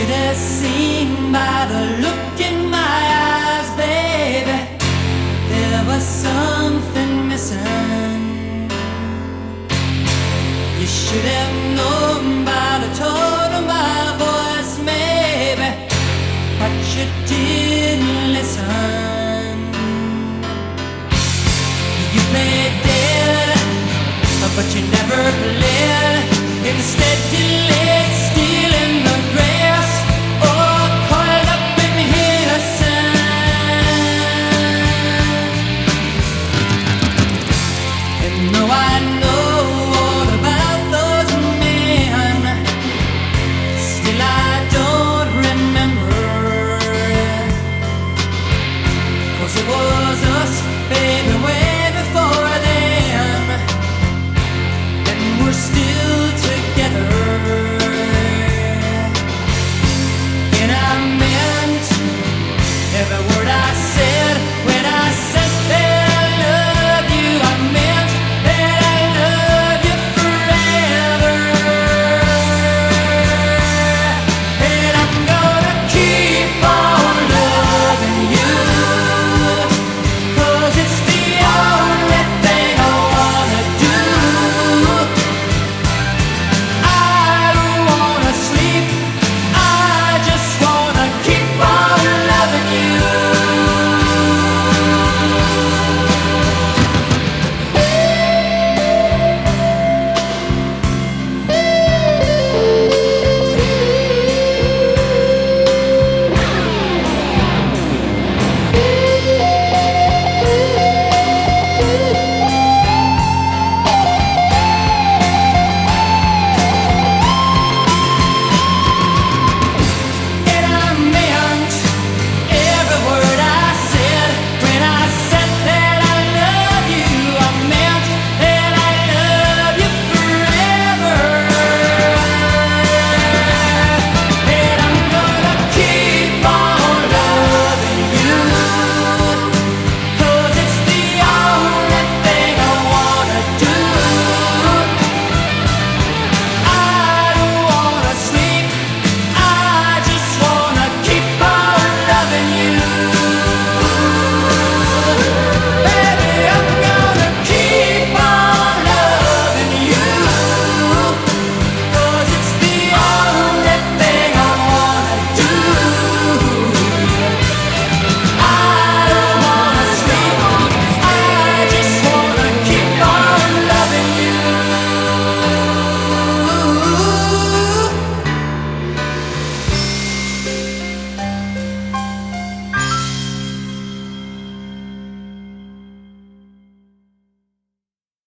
should have seen by the look in my eyes, baby. There was something missing. You should have known by the tone of my voice, maybe. But you didn't listen. no, I